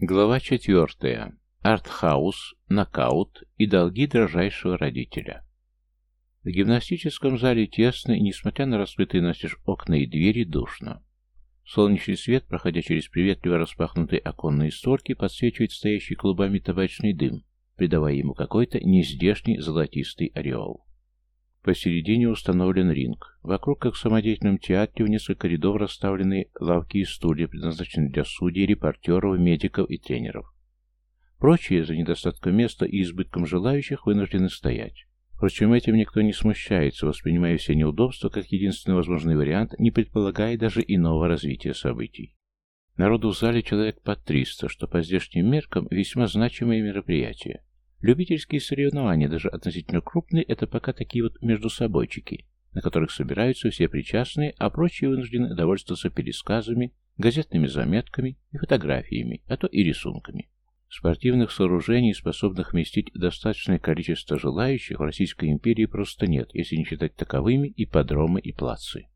Глава четвертая. Артхаус, нокаут и долги дрожайшего родителя. В гимнастическом зале тесно и, несмотря на раскрытые настежь окна и двери, душно. Солнечный свет, проходя через приветливо распахнутые оконные створки, подсвечивает стоящий клубами табачный дым, придавая ему какой-то нездешний золотистый ореол. Посередине установлен ринг. Вокруг, как в самодеятельном театре, в несколько рядов расставлены лавки и стулья, предназначенные для судей, репортеров, медиков и тренеров. Прочие, за недостатком места и избытком желающих, вынуждены стоять. Впрочем, этим никто не смущается, воспринимая все неудобства как единственный возможный вариант, не предполагая даже иного развития событий. Народу в зале человек под 300, что по здешним меркам весьма значимое мероприятие. Любительские соревнования, даже относительно крупные, это пока такие вот междусобойчики, на которых собираются все причастные, а прочие вынуждены довольствоваться пересказами, газетными заметками и фотографиями, а то и рисунками. Спортивных сооружений, способных вместить достаточное количество желающих, в Российской империи просто нет, если не считать таковыми и подромы и плацы.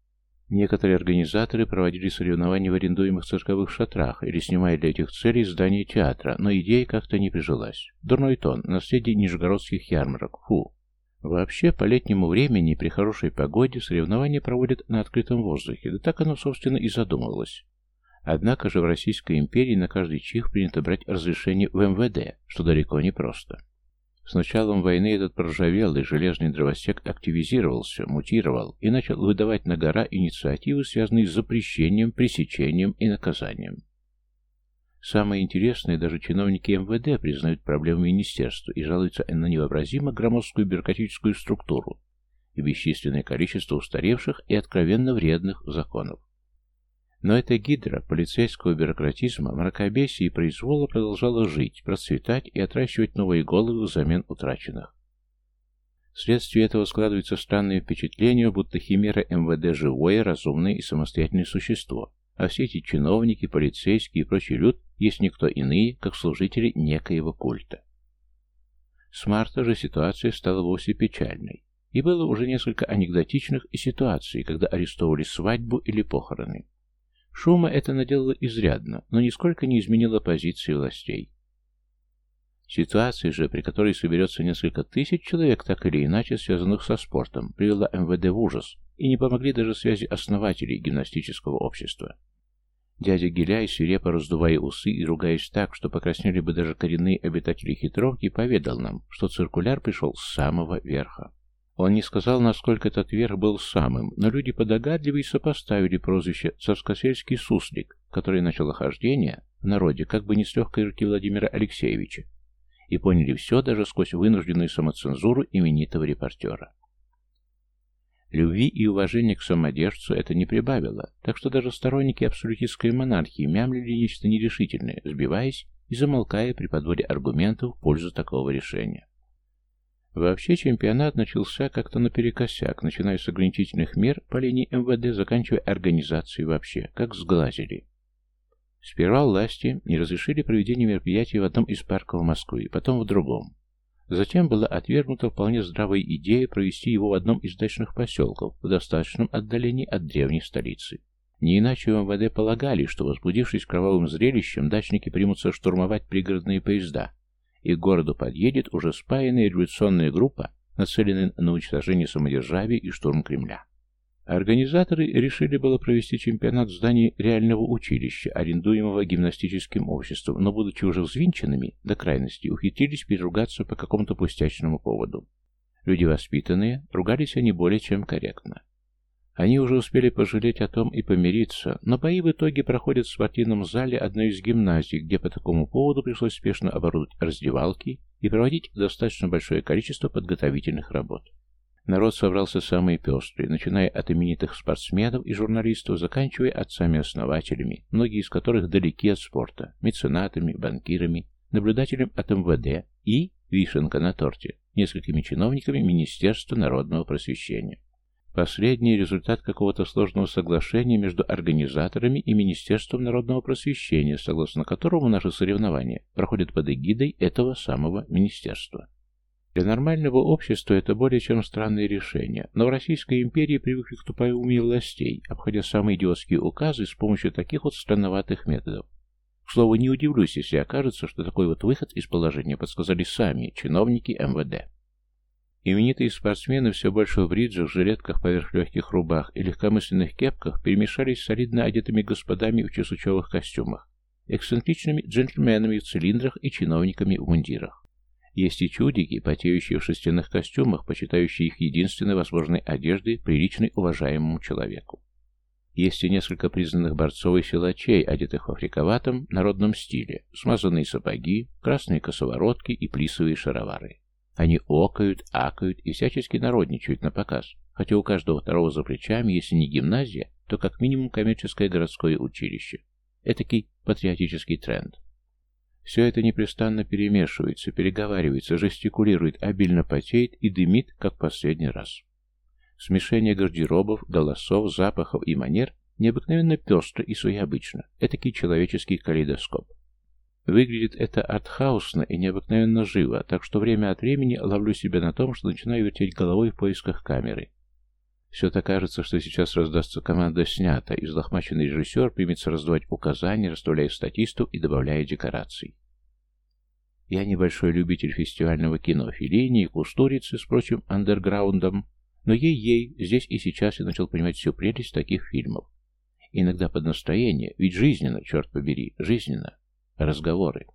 Некоторые организаторы проводили соревнования в арендуемых цирковых шатрах или снимая для этих целей здание театра, но идея как-то не прижилась. Дурной тон, наследие нижегородских ярмарок, фу. Вообще, по летнему времени при хорошей погоде соревнования проводят на открытом воздухе, да так оно, собственно, и задумывалось. Однако же в Российской империи на каждый чих принято брать разрешение в МВД, что далеко не просто. С началом войны этот проржавелый железный дровосек активизировался, мутировал и начал выдавать на гора инициативы, связанные с запрещением, пресечением и наказанием. Самое интересное, даже чиновники МВД признают проблему министерства и жалуются на невообразимо громоздкую бюрократическую структуру и бесчисленное количество устаревших и откровенно вредных законов. Но эта гидра полицейского бюрократизма, мракобесия и произвола продолжала жить, процветать и отращивать новые головы взамен утраченных. Вследствие этого складывается странное впечатление, будто химера МВД живое, разумное и самостоятельное существо, а все эти чиновники, полицейские и прочий люд есть никто иные, как служители некоего культа. С марта же ситуация стала вовсе печальной, и было уже несколько анекдотичных ситуаций, когда арестовывали свадьбу или похороны. Шума это наделало изрядно, но нисколько не изменило позиции властей. Ситуация же, при которой соберется несколько тысяч человек, так или иначе связанных со спортом, привела МВД в ужас, и не помогли даже связи основателей гимнастического общества. Дядя Гиляй, свирепо раздувая усы и ругаясь так, что покраснели бы даже коренные обитатели хитровки, поведал нам, что циркуляр пришел с самого верха. Он не сказал, насколько этот верх был самым, но люди подогадливые сопоставили прозвище «Царскосельский суслик», который начало хождение в народе как бы не с легкой руки Владимира Алексеевича, и поняли все даже сквозь вынужденную самоцензуру именитого репортера. Любви и уважения к самодержцу это не прибавило, так что даже сторонники абсолютистской монархии мямлили нечто нерешительное, сбиваясь и замолкая при подборе аргументов в пользу такого решения. Вообще чемпионат начался как-то наперекосяк, начиная с ограничительных мер по линии МВД, заканчивая организацией вообще, как сглазили. Сперва власти не разрешили проведение мероприятий в одном из парков Москвы, потом в другом. Затем была отвергнута вполне здравая идея провести его в одном из дачных поселков в достаточном отдалении от древней столицы. Не иначе в МВД полагали, что, возбудившись кровавым зрелищем, дачники примутся штурмовать пригородные поезда, и к городу подъедет уже спаянная революционная группа, нацеленная на уничтожение самодержавия и штурм Кремля. Организаторы решили было провести чемпионат в здании реального училища, арендуемого гимнастическим обществом, но, будучи уже взвинченными до крайности, ухитрились переругаться по какому-то пустячному поводу. Люди воспитанные, ругались они более чем корректно. Они уже успели пожалеть о том и помириться, но бои в итоге проходят в спортивном зале одной из гимназий, где по такому поводу пришлось спешно оборудовать раздевалки и проводить достаточно большое количество подготовительных работ. Народ собрался самый пестрый, начиная от именитых спортсменов и журналистов, заканчивая отцами-основателями, многие из которых далеки от спорта, меценатами, банкирами, наблюдателем от МВД и, вишенка на торте, несколькими чиновниками Министерства народного просвещения. Последний результат какого-то сложного соглашения между организаторами и Министерством народного просвещения, согласно которому наши соревнования проходят под эгидой этого самого министерства. Для нормального общества это более чем странное решение, но в Российской империи привыкли к тупоумию властей, обходя самые идиотские указы с помощью таких вот странноватых методов. К слову, не удивлюсь, если окажется, что такой вот выход из положения подсказали сами чиновники МВД. Именитые спортсмены все больше в бриджах, жилетках поверх легких рубах и легкомысленных кепках перемешались с солидно одетыми господами в чесучевых костюмах, эксцентричными джентльменами в цилиндрах и чиновниками в мундирах. Есть и чудики, потеющие в шерстяных костюмах, почитающие их единственной возможной одеждой, приличной уважаемому человеку. Есть и несколько признанных борцов и силачей, одетых в африковатом народном стиле, смазанные сапоги, красные косоворотки и плисовые шаровары. Они окают, акают и всячески народничают на показ, хотя у каждого второго за плечами, если не гимназия, то как минимум коммерческое городское училище. Этакий патриотический тренд. Все это непрестанно перемешивается, переговаривается, жестикулирует, обильно потеет и дымит, как последний раз. Смешение гардеробов, голосов, запахов и манер необыкновенно пестро и своеобычно. Этакий человеческий калейдоскоп. Выглядит это артхаусно и необыкновенно живо, так что время от времени ловлю себя на том, что начинаю вертеть головой в поисках камеры. Все-то кажется, что сейчас раздастся команда «снята», и взлохмаченный режиссер примется раздавать указания, расставляя статистов и добавляя декораций. Я небольшой любитель фестивального кино, филини и кустурицы с прочим андерграундом, но ей-ей, здесь и сейчас я начал понимать всю прелесть таких фильмов. Иногда под настроение, ведь жизненно, черт побери, жизненно. Разговоры.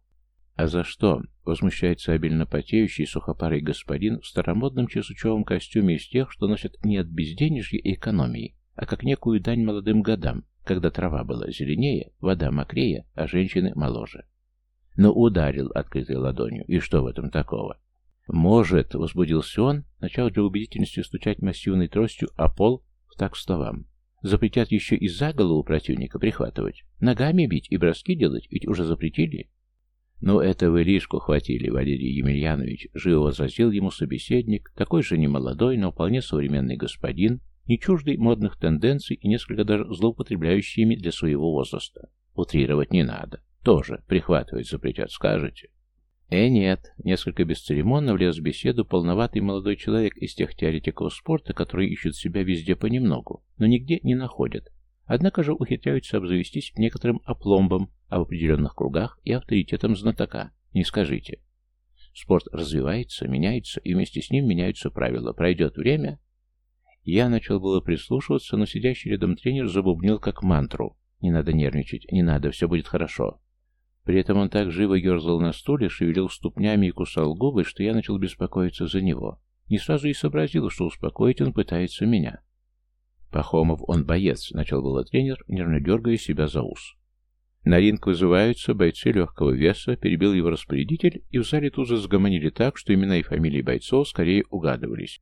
«А за что?» — возмущается обильно потеющий сухопарый господин в старомодном чесучевом костюме из тех, что носят не от безденежья и экономии, а как некую дань молодым годам, когда трава была зеленее, вода мокрее, а женщины моложе. Но ударил открытой ладонью, и что в этом такого? «Может», — возбудился он, начал для убедительности стучать массивной тростью о пол в так словам. Запретят еще и за голову противника прихватывать. Ногами бить и броски делать, ведь уже запретили. Ну, это вы лишку хватили, Валерий Емельянович, живо возразил ему собеседник, такой же немолодой, но вполне современный господин, не чуждый модных тенденций и несколько даже злоупотребляющий ими для своего возраста. Утрировать не надо. Тоже прихватывать запретят, скажете. Э, нет, несколько бесцеремонно влез в беседу полноватый молодой человек из тех теоретиков спорта, которые ищут себя везде понемногу, но нигде не находят. Однако же ухитряются обзавестись некоторым опломбом, а в определенных кругах и авторитетом знатока. Не скажите. Спорт развивается, меняется, и вместе с ним меняются правила. Пройдет время... Я начал было прислушиваться, но сидящий рядом тренер забубнил как мантру. Не надо нервничать, не надо, все будет хорошо. При этом он так живо ерзал на стуле, шевелил ступнями и кусал губы, что я начал беспокоиться за него. Не сразу и сообразил, что успокоить он пытается меня. Пахомов, он боец, начал было тренер, нервно дергая себя за ус. На ринг вызываются бойцы легкого веса, перебил его распорядитель, и в зале тут же сгомонили так, что имена и фамилии бойцов скорее угадывались.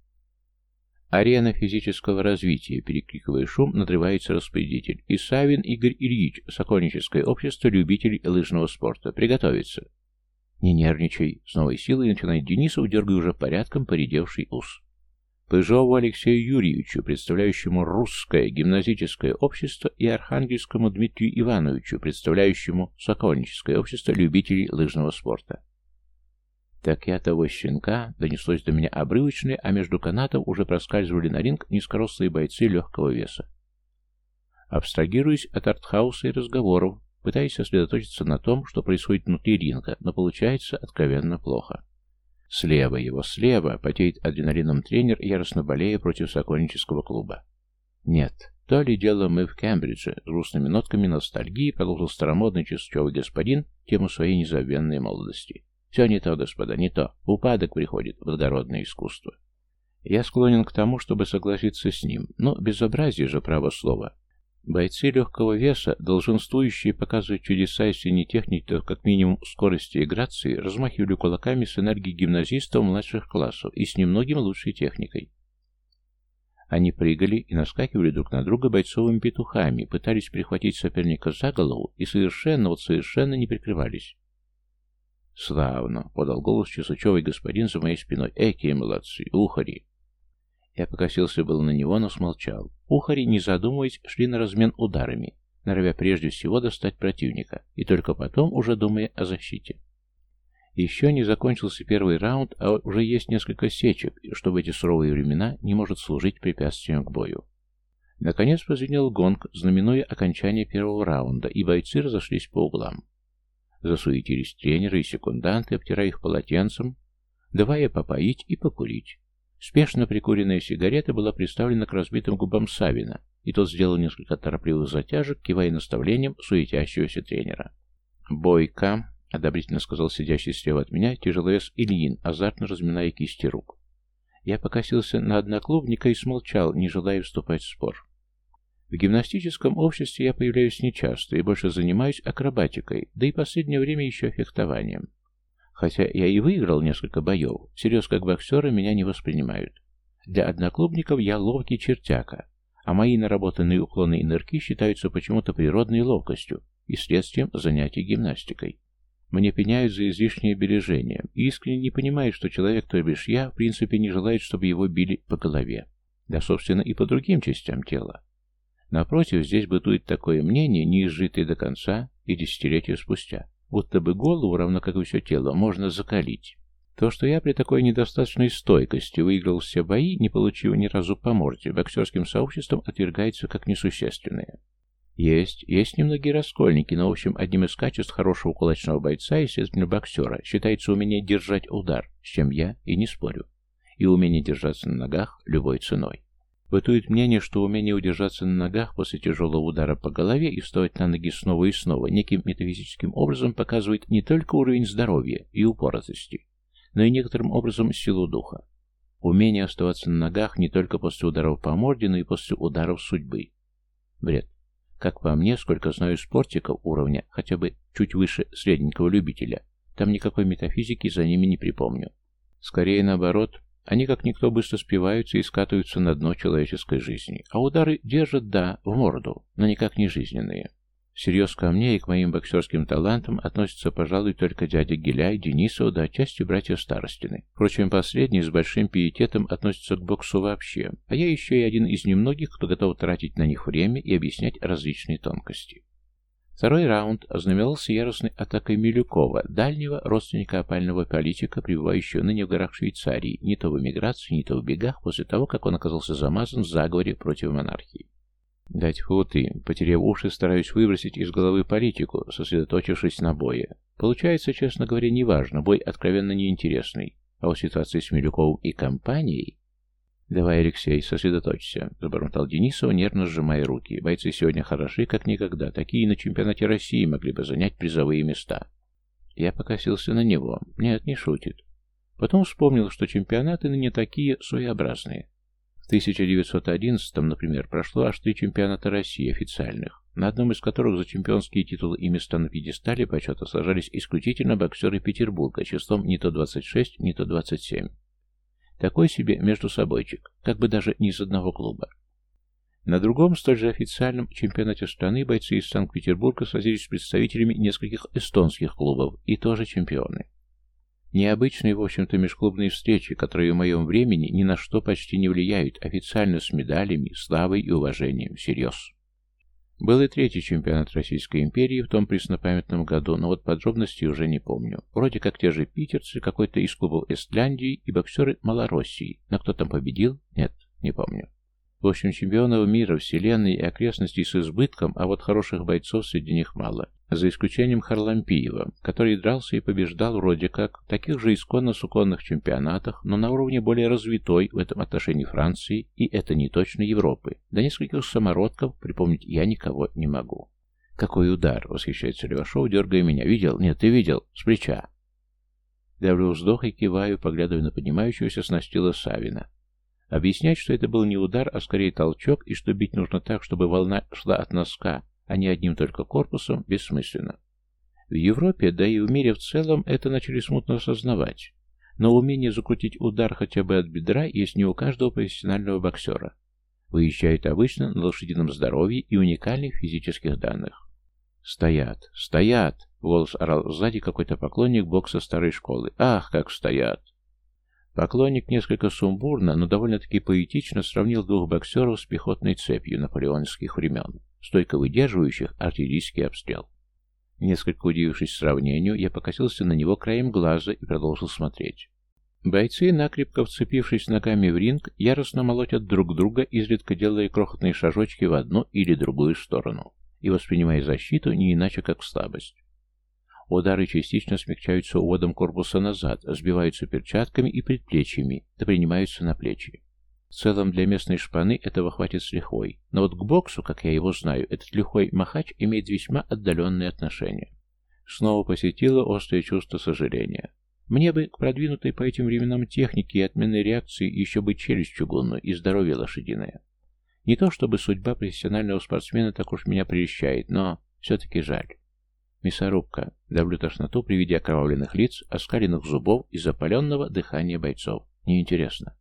Арена физического развития, перекрикивая шум, надрывается распорядитель. Исавин Игорь Ильич, Сокольническое общество любителей лыжного спорта. Приготовиться. Не нервничай. С новой силой начинает Денисов, дергая уже порядком поредевший ус. Пыжову Алексею Юрьевичу, представляющему русское гимназическое общество, и Архангельскому Дмитрию Ивановичу, представляющему Сокольническое общество любителей лыжного спорта. Так я того щенка, донеслось до меня обрывочное, а между канатов уже проскальзывали на ринг низкорослые бойцы легкого веса. Абстрагируюсь от артхауса и разговоров, пытаясь сосредоточиться на том, что происходит внутри ринга, но получается откровенно плохо. Слева его, слева, потеет адреналином тренер, яростно болея против сокольнического клуба. Нет, то ли дело мы в Кембридже, с грустными нотками ностальгии продолжил старомодный чувствовый господин тему своей незабвенной молодости. Все не то, господа, не то. Упадок приходит, благородное искусство. Я склонен к тому, чтобы согласиться с ним, но безобразие же право слова. Бойцы легкого веса, долженствующие показывать чудеса, если не техники, то как минимум скорости и грации, размахивали кулаками с энергией гимназистов младших классов и с немногим лучшей техникой. Они прыгали и наскакивали друг на друга бойцовыми петухами, пытались прихватить соперника за голову и совершенно, вот совершенно не прикрывались. «Славно!» — подал голос чесучевый господин за моей спиной. «Экие молодцы! Ухари!» Я покосился был на него, но смолчал. Ухари, не задумываясь, шли на размен ударами, норовя прежде всего достать противника, и только потом уже думая о защите. Еще не закончился первый раунд, а уже есть несколько сечек, что в эти суровые времена не может служить препятствием к бою. Наконец прозвенел гонг, знаменуя окончание первого раунда, и бойцы разошлись по углам. Засуетились тренеры и секунданты, обтирая их полотенцем, давая попоить и покурить. Спешно прикуренная сигарета была приставлена к разбитым губам Савина, и тот сделал несколько торопливых затяжек, кивая наставлением суетящегося тренера. «Бойко», — одобрительно сказал сидящий слева от меня тяжеловес Ильин, азартно разминая кисти рук. Я покосился на одноклубника и смолчал, не желая вступать в спор. В гимнастическом обществе я появляюсь нечасто и больше занимаюсь акробатикой, да и последнее время еще фехтованием. Хотя я и выиграл несколько боев, всерьез как боксера меня не воспринимают. Для одноклубников я ловкий чертяка, а мои наработанные уклоны и нырки считаются почему-то природной ловкостью и следствием занятий гимнастикой. Мне пеняют за излишнее бережение, и искренне не понимают, что человек, то бишь я, в принципе не желает, чтобы его били по голове. Да, собственно, и по другим частям тела. Напротив, здесь бытует такое мнение, не изжитое до конца и десятилетия спустя, будто бы голову, равно как и все тело, можно закалить. То, что я при такой недостаточной стойкости выиграл все бои, не получив ни разу по морде, боксерским сообществом отвергается как несущественное. Есть, есть немногие раскольники, но, в общем, одним из качеств хорошего кулачного бойца и, следовательно, боксера считается умение держать удар, с чем я и не спорю, и умение держаться на ногах любой ценой. Бытует мнение, что умение удержаться на ногах после тяжелого удара по голове и вставать на ноги снова и снова неким метафизическим образом показывает не только уровень здоровья и упоротости, но и некоторым образом силу духа. Умение оставаться на ногах не только после ударов по морде, но и после ударов судьбы. Бред. Как по мне, сколько знаю спортиков уровня, хотя бы чуть выше средненького любителя, там никакой метафизики за ними не припомню. Скорее наоборот, они как никто быстро спиваются и скатываются на дно человеческой жизни. А удары держат, да, в морду, но никак не жизненные. Всерьез ко мне и к моим боксерским талантам относятся, пожалуй, только дядя Геляй, Денисова, да отчасти братья Старостины. Впрочем, последние с большим пиететом относятся к боксу вообще, а я еще и один из немногих, кто готов тратить на них время и объяснять различные тонкости. Второй раунд ознаменовался яростной атакой Милюкова, дальнего родственника опального политика, пребывающего ныне в горах Швейцарии, не то в эмиграции, не то в бегах, после того, как он оказался замазан в заговоре против монархии. Дать фу ты, потеряв уши, стараюсь выбросить из головы политику, сосредоточившись на бое. Получается, честно говоря, неважно, бой откровенно неинтересный, а у ситуации с Милюковым и компанией «Давай, Алексей, сосредоточься», — забормотал Денисов, нервно сжимая руки. «Бойцы сегодня хороши, как никогда. Такие на чемпионате России могли бы занять призовые места». Я покосился на него. Нет, не шутит. Потом вспомнил, что чемпионаты ныне такие своеобразные. В 1911-м, например, прошло аж три чемпионата России официальных, на одном из которых за чемпионские титулы и места на пьедестале почета сажались исключительно боксеры Петербурга числом не то 26, не то 27. Такой себе между собойчик, как бы даже не из одного клуба. На другом, столь же официальном чемпионате страны бойцы из Санкт-Петербурга сразились с представителями нескольких эстонских клубов, и тоже чемпионы. Необычные, в общем-то, межклубные встречи, которые в моем времени ни на что почти не влияют, официально с медалями, славой и уважением, всерьез. Был и третий чемпионат Российской империи в том преснопамятном году, но вот подробностей уже не помню. Вроде как те же питерцы, какой-то из клубов Эстляндии и боксеры Малороссии. Но кто там победил? Нет, не помню. В общем, чемпионов мира, вселенной и окрестностей с избытком, а вот хороших бойцов среди них мало. За исключением Харлампиева, который дрался и побеждал вроде как в таких же исконно-суконных чемпионатах, но на уровне более развитой в этом отношении Франции, и это не точно Европы. До нескольких самородков припомнить я никого не могу. «Какой удар!» — восхищается Левашов, дергая меня. «Видел? Нет, ты видел? С плеча!» Давлю вздох и киваю, поглядывая на поднимающегося с настила Савина. Объяснять, что это был не удар, а скорее толчок, и что бить нужно так, чтобы волна шла от носка, а не одним только корпусом, бессмысленно. В Европе, да и в мире в целом, это начали смутно осознавать. Но умение закрутить удар хотя бы от бедра есть не у каждого профессионального боксера. Выезжает обычно на лошадином здоровье и уникальных физических данных. «Стоят! Стоят!» — голос орал сзади какой-то поклонник бокса старой школы. «Ах, как стоят!» Поклонник несколько сумбурно, но довольно-таки поэтично сравнил двух боксеров с пехотной цепью наполеоновских времен, стойко выдерживающих артиллерийский обстрел. Несколько удивившись сравнению, я покосился на него краем глаза и продолжил смотреть. Бойцы, накрепко вцепившись ногами в ринг, яростно молотят друг друга, изредка делая крохотные шажочки в одну или другую сторону, и воспринимая защиту не иначе как слабость. Удары частично смягчаются уводом корпуса назад, сбиваются перчатками и предплечьями, да принимаются на плечи. В целом для местной шпаны этого хватит с лихвой, но вот к боксу, как я его знаю, этот лихой махач имеет весьма отдаленные отношения. Снова посетило острое чувство сожаления. Мне бы к продвинутой по этим временам технике и отменной реакции еще быть челюсть чугунную и здоровье лошадиное. Не то чтобы судьба профессионального спортсмена так уж меня прельщает, но все-таки жаль. Мясорубка. Давлю тошноту при виде окровавленных лиц, оскаленных зубов и запаленного дыхания бойцов. Неинтересно.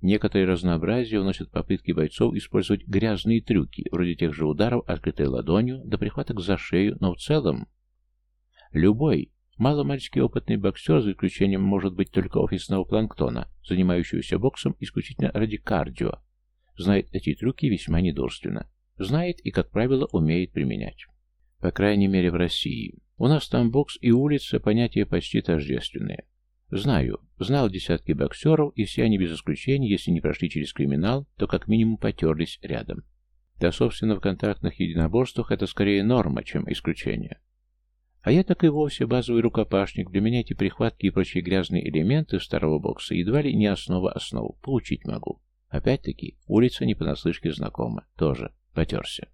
Некоторые разнообразие вносят попытки бойцов использовать грязные трюки, вроде тех же ударов открытой ладонью, до прихваток за шею, но в целом... Любой, маломальский опытный боксер, за исключением, может быть, только офисного планктона, занимающегося боксом исключительно ради кардио, знает эти трюки весьма недурственно. Знает и, как правило, умеет применять. По крайней мере, в России. У нас там бокс и улица понятия почти тождественные. Знаю, знал десятки боксеров, и все они без исключения, если не прошли через криминал, то как минимум потерлись рядом. Да, собственно, в контактных единоборствах это скорее норма, чем исключение. А я так и вовсе базовый рукопашник. Для меня эти прихватки и прочие грязные элементы старого бокса едва ли не основа основ. Получить могу. Опять-таки, улица не понаслышке знакома. Тоже потерся.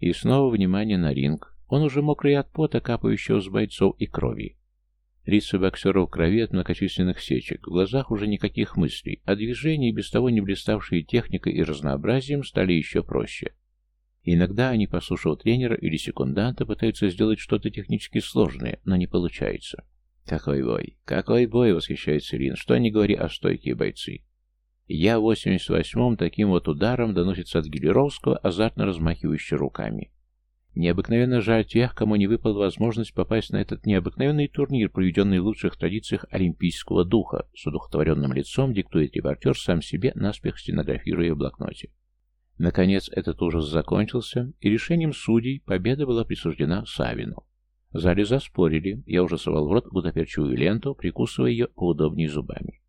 И снова внимание на ринг. Он уже мокрый от пота, капающего с бойцов и крови. Лица боксеров в крови от многочисленных сечек, в глазах уже никаких мыслей, а движения, без того не блиставшие техникой и разнообразием, стали еще проще. иногда они, послушав тренера или секунданта, пытаются сделать что-то технически сложное, но не получается. «Какой бой! Какой бой!» — восхищается Рин. «Что не говори о стойкие бойцы!» Я в 88-м таким вот ударом доносится от Гелеровского, азартно размахивающий руками. Необыкновенно жаль тех, кому не выпала возможность попасть на этот необыкновенный турнир, проведенный в лучших традициях олимпийского духа, с удухотворенным лицом диктует репортер сам себе, наспех стенографируя в блокноте. Наконец этот ужас закончился, и решением судей победа была присуждена Савину. В зале заспорили, я уже совал в рот гутоперчивую ленту, прикусывая ее поудобнее зубами.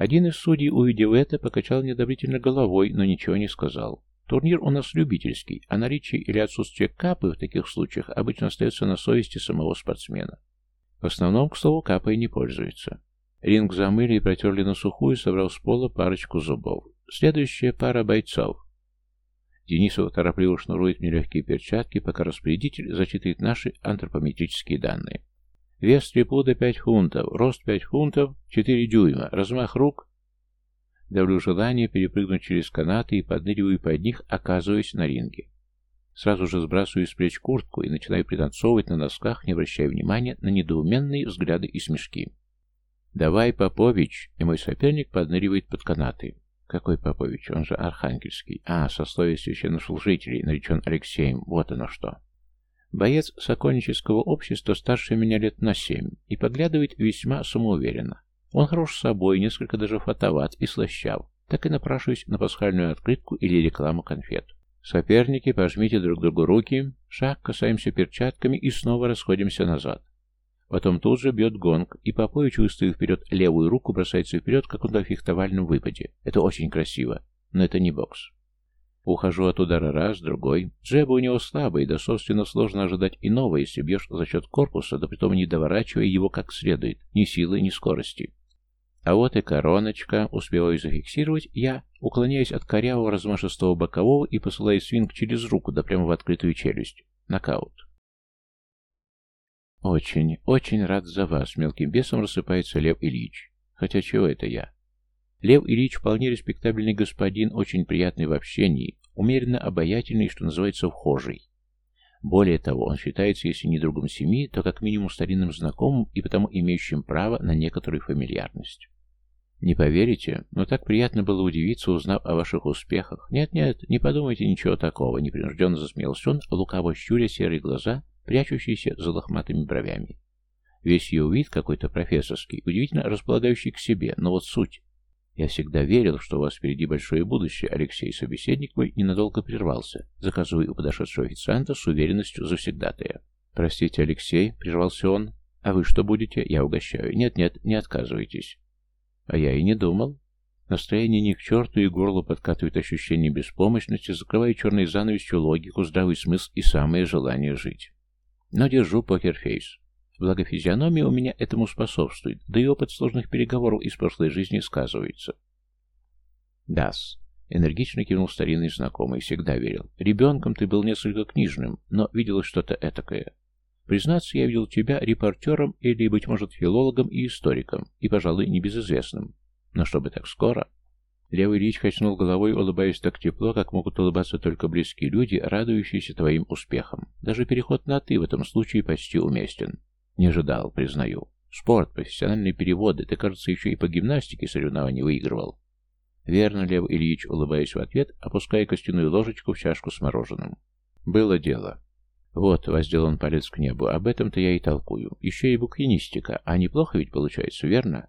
Один из судей, увидев это, покачал неодобрительно головой, но ничего не сказал. Турнир у нас любительский, а наличие или отсутствие капы в таких случаях обычно остается на совести самого спортсмена. В основном, к слову, капой не пользуется. Ринг замыли и протерли на сухую, собрал с пола парочку зубов. Следующая пара бойцов. Денисов торопливо шнурует мне легкие перчатки, пока распорядитель зачитывает наши антропометрические данные. Вес три пуда пять фунтов, рост пять фунтов, четыре дюйма, размах рук. Давлю желание перепрыгнуть через канаты и подныриваю под них, оказываясь на ринге. Сразу же сбрасываю с плеч куртку и начинаю пританцовывать на носках, не обращая внимания на недоуменные взгляды и смешки. «Давай, Попович!» И мой соперник подныривает под канаты. «Какой Попович? Он же Архангельский. А, сословие священнослужителей, наречен Алексеем. Вот оно что!» Боец сокольнического общества старше меня лет на семь и поглядывает весьма самоуверенно. Он хорош собой, несколько даже фотоват и слащав. Так и напрашиваюсь на пасхальную открытку или рекламу конфет. Соперники, пожмите друг другу руки, шаг, касаемся перчатками и снова расходимся назад. Потом тут же бьет гонг, и Попович, выставив вперед левую руку, бросается вперед, как он на фехтовальном выпаде. Это очень красиво, но это не бокс. Ухожу от удара раз, другой. Джеба у него слабый, да, собственно, сложно ожидать иного, если бьешь за счет корпуса, да притом не доворачивая его как следует, ни силы, ни скорости. А вот и короночка, успеваю зафиксировать, я, уклоняясь от корявого размашистого бокового и посылаю свинг через руку, да прямо в открытую челюсть. Нокаут. Очень, очень рад за вас, мелким бесом рассыпается Лев Ильич. Хотя чего это я? Лев Ильич вполне респектабельный господин, очень приятный в общении, умеренно обаятельный, что называется, вхожий. Более того, он считается, если не другом семьи, то как минимум старинным знакомым и потому имеющим право на некоторую фамильярность. Не поверите, но так приятно было удивиться, узнав о ваших успехах. Нет-нет, не подумайте ничего такого, непринужденно засмеялся он, лукаво щуря серые глаза, прячущиеся за лохматыми бровями. Весь ее вид какой-то профессорский, удивительно располагающий к себе, но вот суть. «Я всегда верил, что у вас впереди большое будущее», Алексей, собеседник мой, ненадолго прервался, заказывая у подошедшего официанта с уверенностью завсегдатая. «Простите, Алексей», — прервался он, — «а вы что будете? Я угощаю». «Нет-нет, не отказывайтесь». «А я и не думал». Настроение ни к черту, и горло подкатывает ощущение беспомощности, закрывая черной занавесью логику, здравый смысл и самое желание жить. Но держу покерфейс. Благо физиономия у меня этому способствует, да и опыт сложных переговоров из прошлой жизни сказывается. Дас. Энергично кивнул старинный знакомый, всегда верил. Ребенком ты был несколько книжным, но видел что-то этакое. Признаться, я видел тебя репортером или, быть может, филологом и историком, и, пожалуй, небезызвестным. Но чтобы так скоро... Левый Ильич качнул головой, улыбаясь так тепло, как могут улыбаться только близкие люди, радующиеся твоим успехам. Даже переход на «ты» в этом случае почти уместен. Не ожидал, признаю. Спорт, профессиональные переводы, ты, кажется, еще и по гимнастике соревнований выигрывал. Верно, Лев Ильич, улыбаясь в ответ, опуская костяную ложечку в чашку с мороженым. Было дело. Вот, воздел он палец к небу, об этом-то я и толкую. Еще и букинистика, а неплохо ведь получается, верно?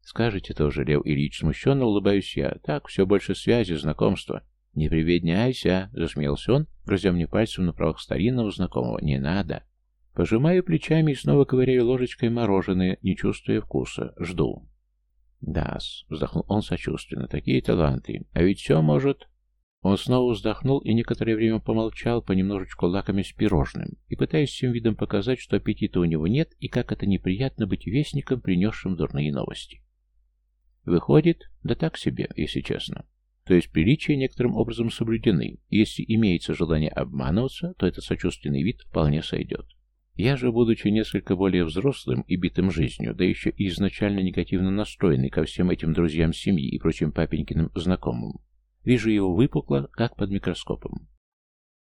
Скажите тоже, Лев Ильич, смущенно улыбаюсь я. Так, все больше связи, знакомства. Не приведняйся, засмеялся он, грозя мне пальцем на правах старинного знакомого. Не надо. Пожимаю плечами и снова ковыряю ложечкой мороженое, не чувствуя вкуса. Жду. «Да-с», вздохнул он сочувственно, — «такие таланты. А ведь все может...» Он снова вздохнул и некоторое время помолчал, понемножечку лакомясь пирожным, и пытаясь всем видом показать, что аппетита у него нет, и как это неприятно быть вестником, принесшим дурные новости. Выходит, да так себе, если честно. То есть приличия некоторым образом соблюдены, если имеется желание обманываться, то этот сочувственный вид вполне сойдет. Я же, будучи несколько более взрослым и битым жизнью, да еще и изначально негативно настроенный ко всем этим друзьям семьи и прочим папенькиным знакомым, вижу его выпукло, как под микроскопом.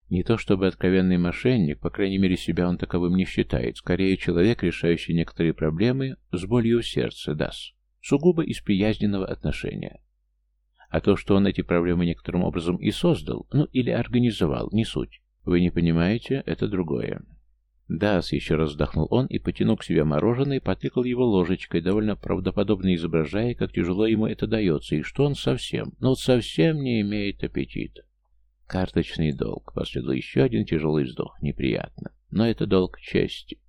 Не то чтобы откровенный мошенник, по крайней мере себя он таковым не считает, скорее человек, решающий некоторые проблемы с болью в сердце, даст сугубо из приязненного отношения. А то, что он эти проблемы некоторым образом и создал, ну или организовал, не суть. Вы не понимаете, это другое. «Да-с», еще раз вздохнул он и, потянув к себе мороженое, потыкал его ложечкой, довольно правдоподобно изображая, как тяжело ему это дается, и что он совсем, ну вот совсем не имеет аппетита. Карточный долг. Последовал еще один тяжелый вздох. Неприятно. Но это долг чести.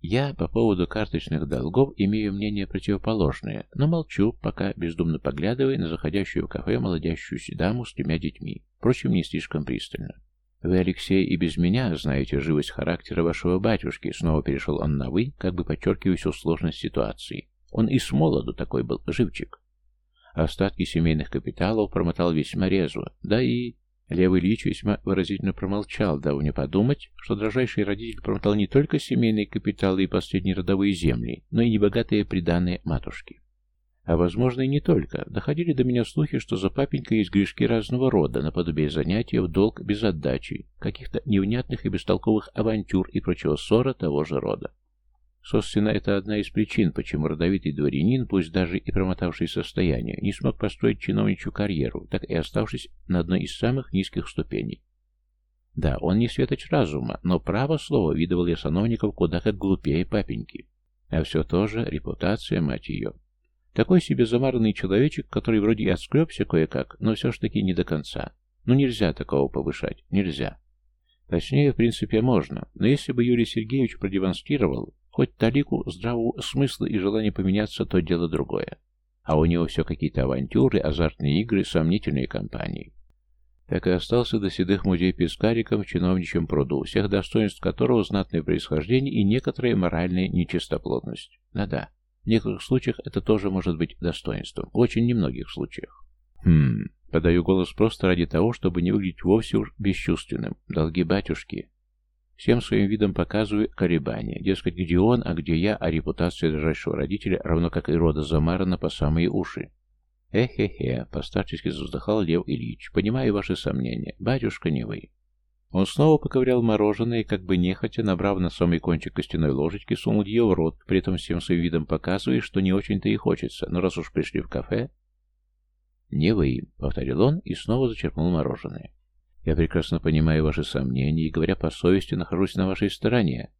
Я по поводу карточных долгов имею мнение противоположное, но молчу, пока бездумно поглядывая на заходящую в кафе молодящуюся даму с тремя детьми, впрочем, не слишком пристально. «Вы, Алексей, и без меня знаете живость характера вашего батюшки», снова перешел он на «вы», как бы подчеркивая всю сложность ситуации. Он и с молоду такой был, живчик. Остатки семейных капиталов промотал весьма резво, да и Левый Ильич весьма выразительно промолчал, дав мне подумать, что дрожайший родитель промотал не только семейные капиталы и последние родовые земли, но и небогатые приданные матушки. А возможно и не только. Доходили до меня слухи, что за папенькой есть грешки разного рода, наподобие занятия в долг без отдачи, каких-то невнятных и бестолковых авантюр и прочего ссора того же рода. Собственно, это одна из причин, почему родовитый дворянин, пусть даже и промотавший состояние, не смог построить чиновничью карьеру, так и оставшись на одной из самых низких ступеней. Да, он не светоч разума, но право слово видывал я сановников куда как глупее папеньки. А все тоже репутация, мать ее. Такой себе замаранный человечек, который вроде и отскребся кое-как, но все ж таки не до конца. Ну нельзя такого повышать, нельзя. Точнее, в принципе, можно, но если бы Юрий Сергеевич продемонстрировал, Хоть талику здравого смысла и желания поменяться, то дело другое. А у него все какие-то авантюры, азартные игры, сомнительные компании. Так и остался до седых музей пескариком в чиновничьем пруду, всех достоинств которого знатное происхождение и некоторая моральная нечистоплотность. Да-да, в некоторых случаях это тоже может быть достоинством, в очень немногих случаях. Хм, подаю голос просто ради того, чтобы не выглядеть вовсе уж бесчувственным. Долги батюшки, Всем своим видом показываю колебания. Дескать, где он, а где я, а репутация дрожайшего родителя, равно как и рода замарана по самые уши. Эхе-хе, постарчески вздыхал Лев Ильич. Понимаю ваши сомнения. Батюшка, не вы. Он снова поковырял мороженое и, как бы нехотя, набрав на самый кончик костяной ложечки, сунул ее в рот, при этом всем своим видом показывая, что не очень-то и хочется, но раз уж пришли в кафе... «Не вы», — повторил он и снова зачерпнул мороженое. Я прекрасно понимаю ваши сомнения и, говоря по совести, нахожусь на вашей стороне.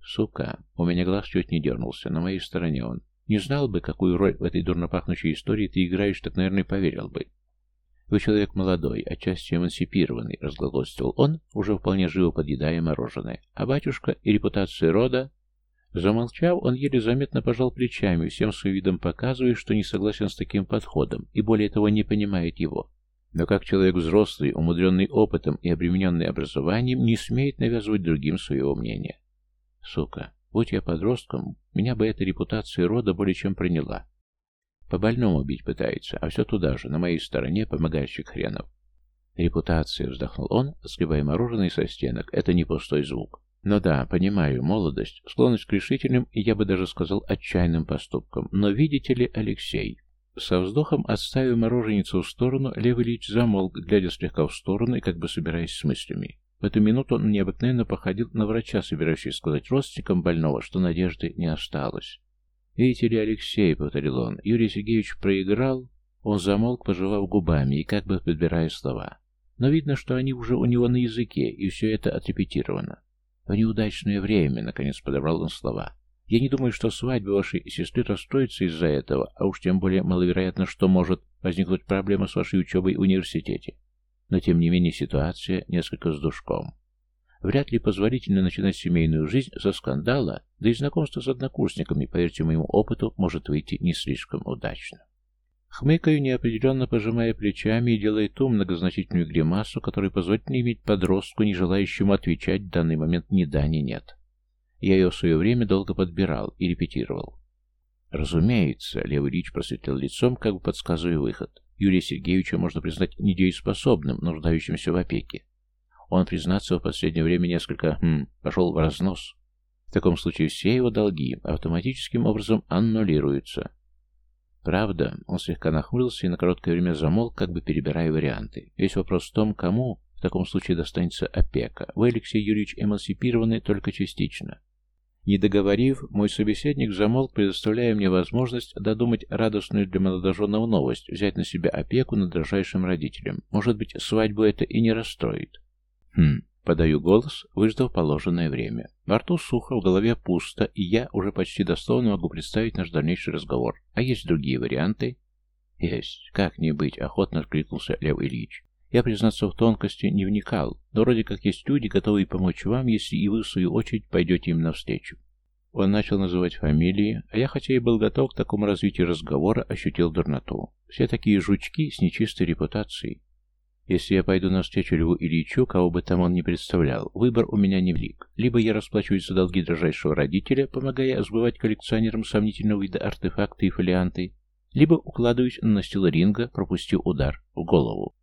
Сука, у меня глаз чуть не дернулся, на моей стороне он. Не знал бы, какую роль в этой дурно пахнущей истории ты играешь, так, наверное, поверил бы. Вы человек молодой, отчасти эмансипированный, разглагольствовал он, уже вполне живо подъедая мороженое. А батюшка и репутация рода... Замолчав, он еле заметно пожал плечами, всем своим видом показывая, что не согласен с таким подходом, и более того не понимает его. Но как человек взрослый, умудренный опытом и обремененный образованием, не смеет навязывать другим своего мнения. Сука, Будь я подростком, меня бы эта репутация рода более чем приняла. По больному бить пытается, а все туда же, на моей стороне, помогальщик хренов. Репутация, вздохнул он, сгребая мороженое со стенок, это не пустой звук. Но да, понимаю, молодость, склонность к решительным и, я бы даже сказал, отчаянным поступкам. Но видите ли, Алексей... Со вздохом, отставив мороженицу в сторону, Лев Ильич замолк, глядя слегка в сторону и как бы собираясь с мыслями. В эту минуту он необыкновенно походил на врача, собирающий сказать родственникам больного, что надежды не осталось. «Видите ли, Алексей», — повторил он, — «Юрий Сергеевич проиграл». Он замолк, пожевав губами и как бы подбирая слова. Но видно, что они уже у него на языке, и все это отрепетировано. «В неудачное время», — наконец подобрал он слова. «Я не думаю, что свадьба вашей сестры расстроится из-за этого, а уж тем более маловероятно, что может возникнуть проблема с вашей учебой в университете но тем не менее ситуация несколько с душком. Вряд ли позволительно начинать семейную жизнь со скандала, да и знакомство с однокурсниками, поверьте моему опыту, может выйти не слишком удачно. Хмыкаю, неопределенно пожимая плечами и делая ту многозначительную гримасу, которая позволительно иметь подростку, не желающему отвечать в данный момент ни да, ни нет. Я ее в свое время долго подбирал и репетировал. Разумеется, Левый Рич просветлел лицом, как бы подсказывая выход. Юрия Сергеевича можно признать недееспособным, нуждающимся в опеке. Он, признаться, в последнее время несколько хм, пошел в разнос. В таком случае все его долги автоматическим образом аннулируются. Правда, он слегка нахмурился и на короткое время замолк, как бы перебирая варианты. Весь вопрос в том, кому в таком случае достанется опека. Вы, Алексей Юрьевич, эмансипированы только частично. Не договорив, мой собеседник замолк, предоставляя мне возможность додумать радостную для молодоженного новость, взять на себя опеку над дрожайшим родителем. Может быть, свадьбу это и не расстроит. Хм, подаю голос, выждав положенное время. Во рту сухо, в голове пусто, и я уже почти дословно могу представить наш дальнейший разговор. А есть другие варианты? Есть. Как не быть, охотно откликнулся Лев Ильич. Я, признаться, в тонкости не вникал, но вроде как есть люди, готовые помочь вам, если и вы, в свою очередь, пойдете им навстречу. Он начал называть фамилии, а я, хотя и был готов к такому развитию разговора, ощутил дурноту. Все такие жучки с нечистой репутацией. Если я пойду навстречу Льву Ильичу, кого бы там он ни представлял, выбор у меня невелик. Либо я расплачусь за долги дрожайшего родителя, помогая сбывать коллекционерам сомнительного вида артефакты и фолианты, либо укладываюсь на настил ринга, пропустив удар в голову.